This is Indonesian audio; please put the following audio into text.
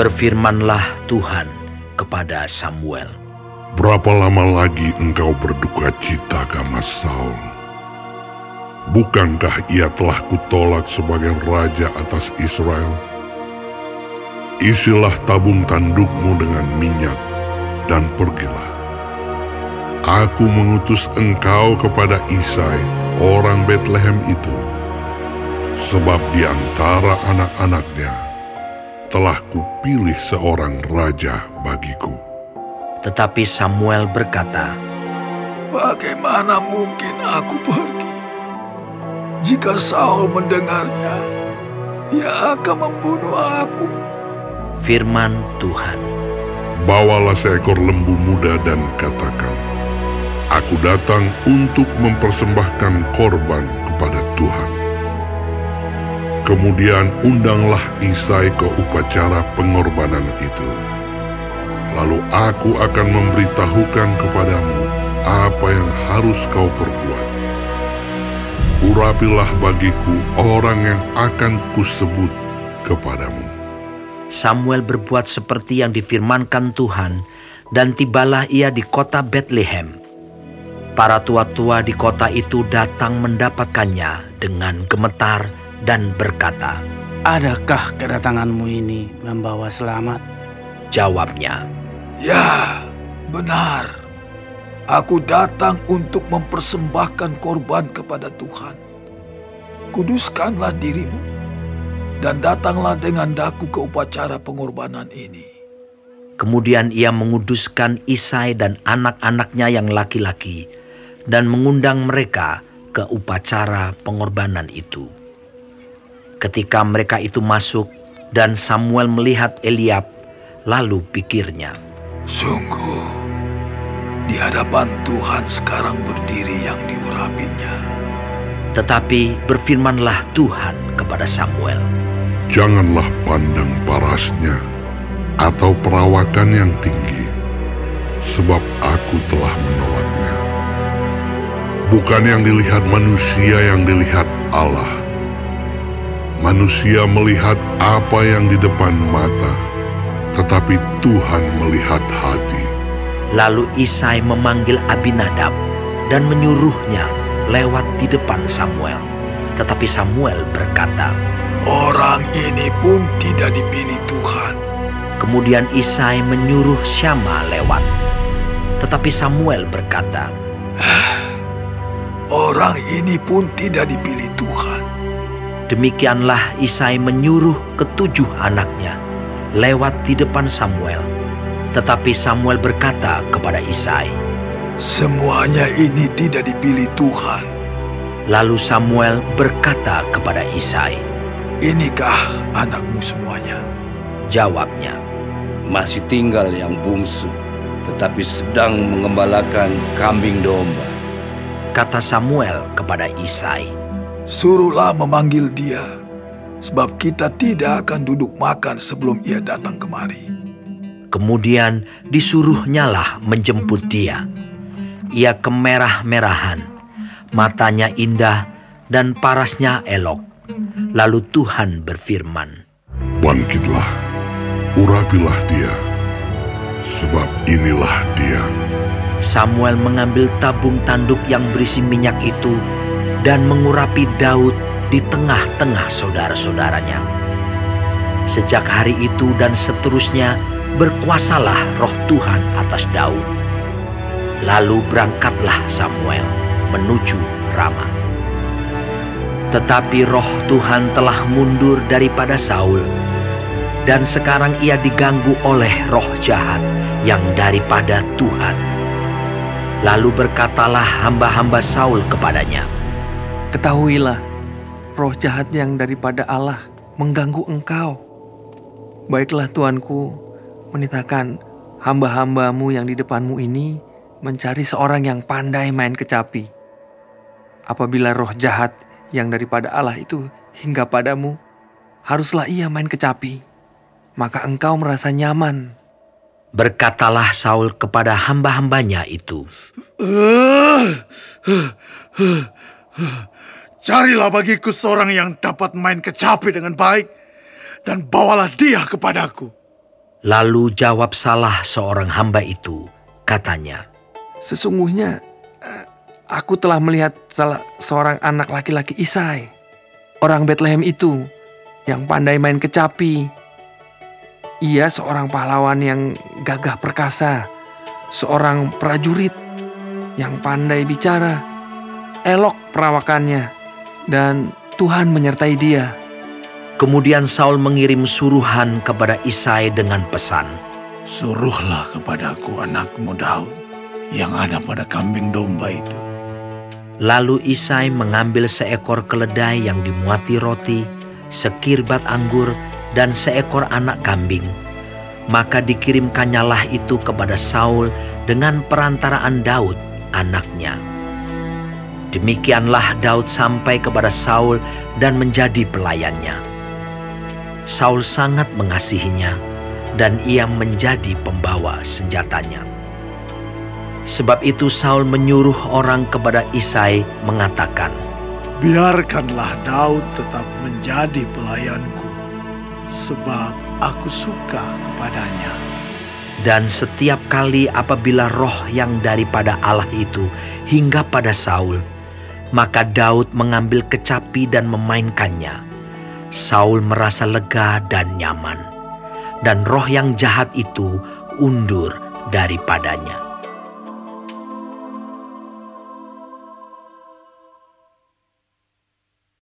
Berfirmanlah Tuhan kepada Samuel. Berapa lama lagi engkau berduka cita karena Saul? Bukankah ia telah kutolak sebagai raja atas Israel? Isilah tabung tandukmu dengan minyak dan pergilah. Aku mengutus engkau kepada Isai, orang Bethlehem itu, sebab di antara anak-anaknya telah kupilih seorang raja bagiku. Tetapi Samuel berkata, Bagaimana mungkin aku pergi? Jika Saul mendengarnya, ia akan membunuh aku. Firman Tuhan, Bawalah seekor lembu muda dan katakan, Aku datang untuk mempersembahkan korban kepada Tuhan. Kemudian undanglah Isai ke upacara pengorbanan itu. Lalu aku akan memberitahukan kepadamu apa yang harus kau perbuat. Urapilah bagiku orang yang akan kusebut kepadamu. Samuel berbuat seperti yang difirmankan Tuhan, dan tibalah ia di kota Bethlehem. Para tua-tua di kota itu datang mendapatkannya dengan gemetar dan berkata, Adakah kedatanganmu ini membawa selamat? Jawabnya, Ya, benar. Aku datang untuk mempersembahkan korban kepada Tuhan. Kuduskanlah dirimu dan datanglah dengan daku ke upacara pengorbanan ini. Kemudian ia menguduskan Isai dan anak-anaknya yang laki-laki dan mengundang mereka ke upacara pengorbanan itu. Ketika mereka itu masuk dan Samuel melihat Eliab, lalu pikirnya, Sungguh, di hadapan Tuhan sekarang berdiri yang diurapinya. tetapi berfirmanlah Tuhan kepada Samuel, Janganlah pandang parasnya atau perawakan yang tinggi, sebab aku telah menolaknya. Bukan yang dilihat manusia yang dilihat Allah. Manusia melihat apa yang di depan mata, tetapi Tuhan melihat hati. Lalu Isai memanggil Abinadab dan menyuruhnya lewat di depan Samuel. Tetapi Samuel berkata, Orang ini pun tidak dipilih Tuhan. Kemudian Isai menyuruh Syama lewat. Tetapi Samuel berkata, Orang ini pun tidak dipilih Tuhan. Demikianlah Isai menyuruh ketujuh anaknya lewat di depan Samuel. Tetapi Samuel berkata kepada Isai, Semuanya ini tidak dipilih Tuhan. Lalu Samuel berkata kepada Isai, Inikah anakmu semuanya? jawabnya, Masih tinggal yang bungsu, tetapi sedang mengembalakan kambing domba. kata Samuel kepada Isai. Suruhlah memanggil dia, sebab kita tidak akan duduk makan sebelum ia datang kemari. Kemudian disuruhnyalah menjemput dia. Ia kemerah-merahan, matanya indah dan parasnya elok. Lalu Tuhan berfirman, Bangkitlah, urapilah dia, sebab inilah dia. Samuel mengambil tabung tanduk yang berisi minyak itu dan mengurapi Daud di tengah-tengah saudara-saudaranya. Sejak hari itu dan seterusnya berkuasalah roh Tuhan atas Daud. Lalu berangkatlah Samuel menuju Rama. Tetapi roh Tuhan telah mundur daripada Saul dan sekarang ia diganggu oleh roh jahat yang daripada Tuhan. Lalu berkatalah hamba-hamba Saul kepadanya, Ketahuilah, roh jahat yang daripada Allah mengganggu engkau. Baiklah tuanku, menitahkan hamba-hambamu yang di depanmu ini mencari seorang yang pandai main kecapi. Apabila roh jahat yang daripada Allah itu hingga padamu, haruslah ia main kecapi. Maka engkau merasa nyaman. Berkatalah Saul kepada hamba-hambanya itu, Carilah bagiku seorang yang dapat main kecapi dengan baik, dan bawalah dia kepadaku. Lalu jawab salah seorang hamba itu, katanya, Sesungguhnya eh, aku telah melihat salah seorang anak laki-laki Isai, orang Bethlehem itu, yang pandai main kecapi. Ia seorang pahlawan yang gagah perkasa, seorang prajurit yang pandai bicara, elok perawakannya, dan Tuhan menyertai dia. Kemudian Saul mengirim suruhan kepada Isai dengan pesan, Suruhlah kepadaku anakmu Daud yang ada pada kambing domba itu. Lalu Isai mengambil seekor keledai yang dimuati roti, sekirbat anggur, dan seekor anak kambing. Maka dikirimkannyalah itu kepada Saul dengan perantaraan Daud, anaknya. Demikianlah Daud sampai kepada Saul dan menjadi pelayannya. Saul sangat mengasihinya, dan ia menjadi pembawa senjatanya. Sebab itu Saul menyuruh orang kepada Isai mengatakan, Biarkanlah Daud tetap menjadi pelayanku, sebab aku suka kepadanya. Dan setiap kali apabila roh yang daripada Allah itu hingga pada Saul, maka Daud mengambil kecapi dan memainkannya. Saul merasa lega dan nyaman, dan roh yang jahat itu undur daripadanya.